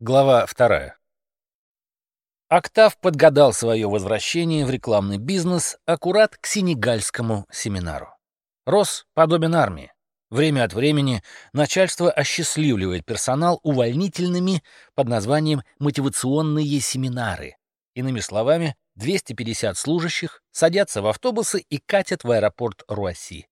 Глава вторая. Октав подгадал свое возвращение в рекламный бизнес аккурат к сенегальскому семинару. Рос подобен армии. Время от времени начальство осчастливливает персонал увольнительными под названием «мотивационные семинары». Иными словами, 250 служащих садятся в автобусы и катят в аэропорт Руасси.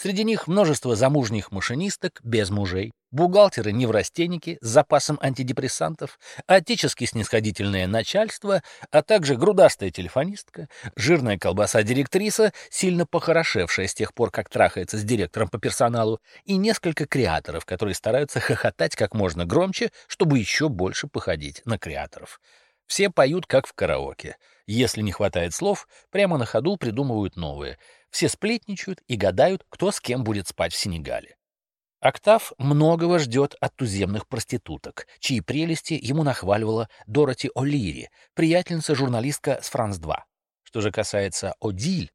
Среди них множество замужних машинисток без мужей, бухгалтеры-неврастенники с запасом антидепрессантов, отечески снисходительное начальство, а также грудастая телефонистка, жирная колбаса-директриса, сильно похорошевшая с тех пор, как трахается с директором по персоналу, и несколько креаторов, которые стараются хохотать как можно громче, чтобы еще больше походить на креаторов. Все поют, как в караоке. Если не хватает слов, прямо на ходу придумывают новые — все сплетничают и гадают, кто с кем будет спать в Сенегале. Октав многого ждет от туземных проституток, чьи прелести ему нахваливала Дороти О'Лири, приятельница-журналистка с «Франс-2». Что же касается Одиль,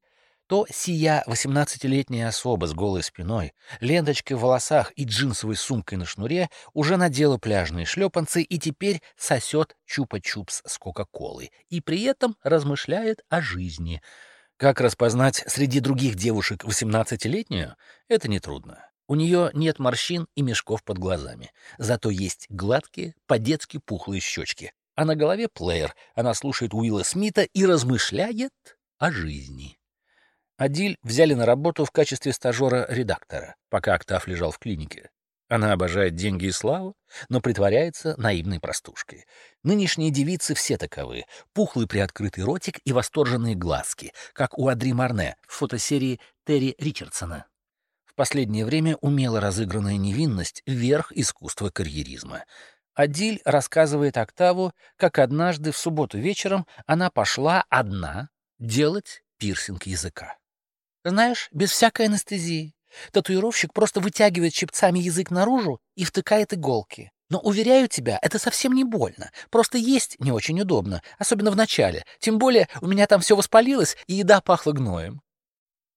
то сия 18-летняя особа с голой спиной, ленточкой в волосах и джинсовой сумкой на шнуре уже надела пляжные шлепанцы и теперь сосет чупа-чупс с Кока-Колой и при этом размышляет о жизни — как распознать среди других девушек 18-летнюю? Это нетрудно. У нее нет морщин и мешков под глазами. Зато есть гладкие, по-детски пухлые щечки. А на голове плеер. Она слушает Уилла Смита и размышляет о жизни. Адиль взяли на работу в качестве стажера-редактора, пока Октав лежал в клинике. Она обожает деньги и славу, но притворяется наивной простушкой. Нынешние девицы все таковы. Пухлый приоткрытый ротик и восторженные глазки, как у Адри Марне в фотосерии Терри Ричардсона. В последнее время умело разыгранная невинность — верх искусства карьеризма. Адиль рассказывает Октаву, как однажды в субботу вечером она пошла одна делать пирсинг языка. Знаешь, без всякой анестезии. Татуировщик просто вытягивает щипцами язык наружу и втыкает иголки. Но, уверяю тебя, это совсем не больно. Просто есть не очень удобно, особенно в начале. Тем более у меня там все воспалилось, и еда пахла гноем.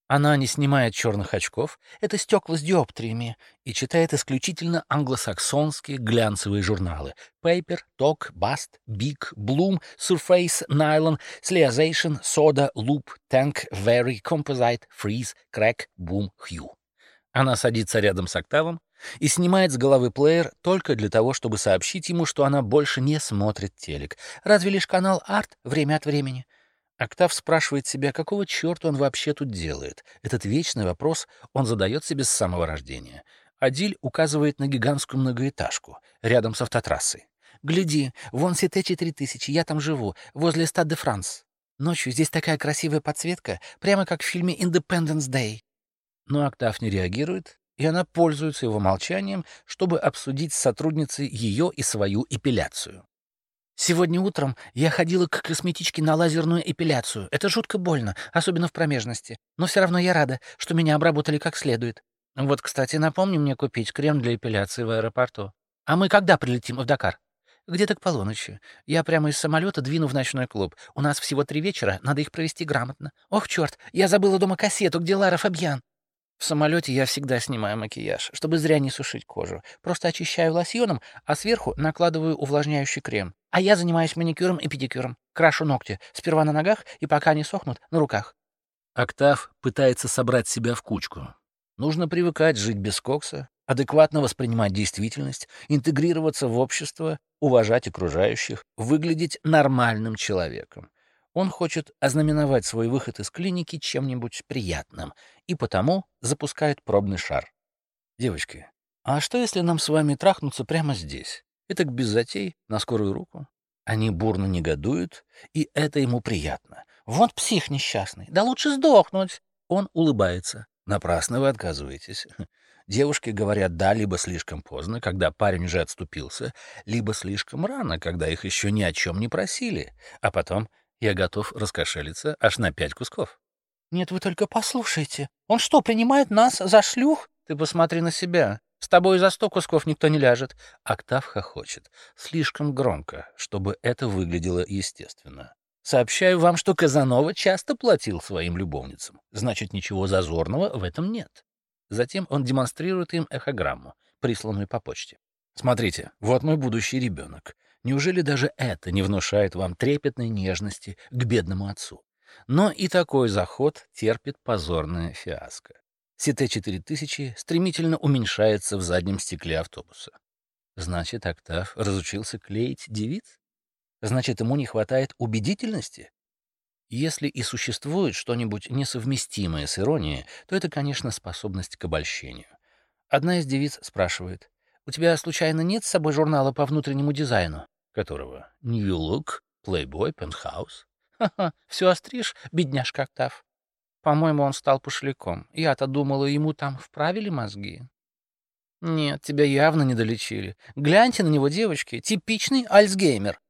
Она не снимает черных очков, это стекла с диоптриями, и читает исключительно англосаксонские глянцевые журналы Paper, Talk, Bust, Big, Bloom, Surface, Nylon, Sleazation, Soda, Loop, Tank, Very, Composite, Freeze, Crack, Boom, Hue. Она садится рядом с Октавом и снимает с головы плеер только для того, чтобы сообщить ему, что она больше не смотрит телек. Разве лишь канал «Арт» время от времени? Октав спрашивает себя, какого черта он вообще тут делает. Этот вечный вопрос он задает себе с самого рождения. Адиль указывает на гигантскую многоэтажку, рядом с автотрассой. «Гляди, вон Сите-4000, я там живу, возле Стад де Франс. Ночью здесь такая красивая подсветка, прямо как в фильме «Independence Day». Но Октав не реагирует, и она пользуется его молчанием, чтобы обсудить с сотрудницей ее и свою эпиляцию. «Сегодня утром я ходила к косметичке на лазерную эпиляцию. Это жутко больно, особенно в промежности. Но все равно я рада, что меня обработали как следует. Вот, кстати, напомни мне купить крем для эпиляции в аэропорту. А мы когда прилетим в Дакар?» «Где-то к полуночи. Я прямо из самолета двину в ночной клуб. У нас всего три вечера, надо их провести грамотно. Ох, черт, я забыла дома кассету, где Лара Фабьян. В самолете я всегда снимаю макияж, чтобы зря не сушить кожу. Просто очищаю лосьоном, а сверху накладываю увлажняющий крем. А я занимаюсь маникюром и педикюром. Крашу ногти. Сперва на ногах, и пока они сохнут, на руках. Октав пытается собрать себя в кучку. Нужно привыкать жить без кокса, адекватно воспринимать действительность, интегрироваться в общество, уважать окружающих, выглядеть нормальным человеком. Он хочет ознаменовать свой выход из клиники чем-нибудь приятным, и потому запускает пробный шар. Девочки, а что если нам с вами трахнуться прямо здесь? Это к без затей, на скорую руку. Они бурно негодуют, и это ему приятно. Вот псих несчастный, да лучше сдохнуть. Он улыбается. Напрасно вы отказываетесь. Девушки говорят «да» либо слишком поздно, когда парень уже отступился, либо слишком рано, когда их еще ни о чем не просили, а потом я готов раскошелиться аж на пять кусков. Нет, вы только послушайте. Он что, принимает нас за шлюх? Ты посмотри на себя. С тобой за сто кусков никто не ляжет. Октав хохочет. Слишком громко, чтобы это выглядело естественно. Сообщаю вам, что Казанова часто платил своим любовницам. Значит, ничего зазорного в этом нет. Затем он демонстрирует им эхограмму, присланную по почте. Смотрите, вот мой будущий ребенок. Неужели даже это не внушает вам трепетной нежности к бедному отцу? Но и такой заход терпит позорное фиаско. СТ-4000 стремительно уменьшается в заднем стекле автобуса. Значит, Октав разучился клеить девиц? Значит, ему не хватает убедительности? Если и существует что-нибудь несовместимое с иронией, то это, конечно, способность к обольщению. Одна из девиц спрашивает, «У тебя, случайно, нет с собой журнала по внутреннему дизайну?» Которого? New Look, Playboy, Penthouse. Ха-ха, все остришь, бедняжка Октав. По-моему, он стал пошляком. Я-то думала, ему там вправили мозги. Нет, тебя явно не долечили. Гляньте на него, девочки, типичный Альцгеймер.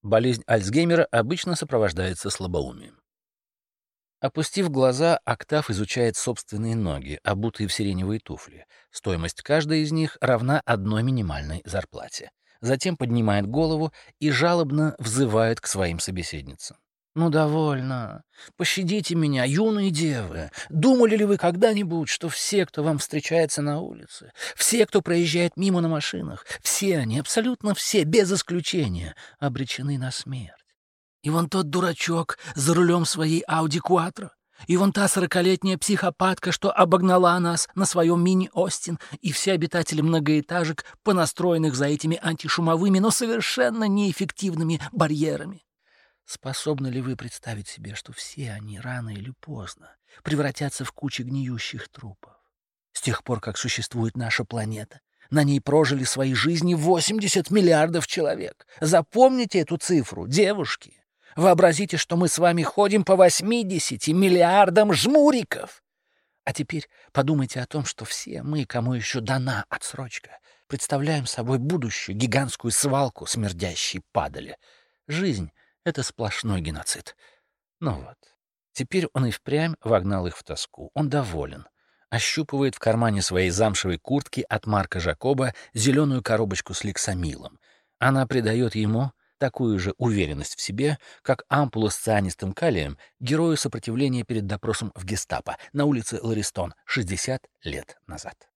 Болезнь Альцгеймера обычно сопровождается слабоумием. Опустив глаза, Октав изучает собственные ноги, обутые в сиреневые туфли. Стоимость каждой из них равна одной минимальной зарплате. Затем поднимает голову и жалобно взывает к своим собеседницам. «Ну, довольно. Пощадите меня, юные девы. Думали ли вы когда-нибудь, что все, кто вам встречается на улице, все, кто проезжает мимо на машинах, все они, абсолютно все, без исключения, обречены на смерть? И вон тот дурачок за рулем своей Ауди Куатро, и вон та сорокалетняя психопатка, что обогнала нас на своем мини-Остин, и все обитатели многоэтажек, понастроенных за этими антишумовыми, но совершенно неэффективными барьерами. Способны ли вы представить себе, что все они рано или поздно превратятся в кучи гниющих трупов? С тех пор, как существует наша планета, на ней прожили свои жизни 80 миллиардов человек. Запомните эту цифру, девушки. Вообразите, что мы с вами ходим по 80 миллиардам жмуриков. А теперь подумайте о том, что все мы, кому еще дана отсрочка, представляем собой будущую гигантскую свалку смердящей падали. Жизнь это сплошной геноцид. Ну вот. Теперь он и впрямь вогнал их в тоску. Он доволен. Ощупывает в кармане своей замшевой куртки от Марка Жакоба зеленую коробочку с лексамилом. Она придает ему такую же уверенность в себе, как ампула с цианистым калием герою сопротивления перед допросом в гестапо на улице Ларистон 60 лет назад.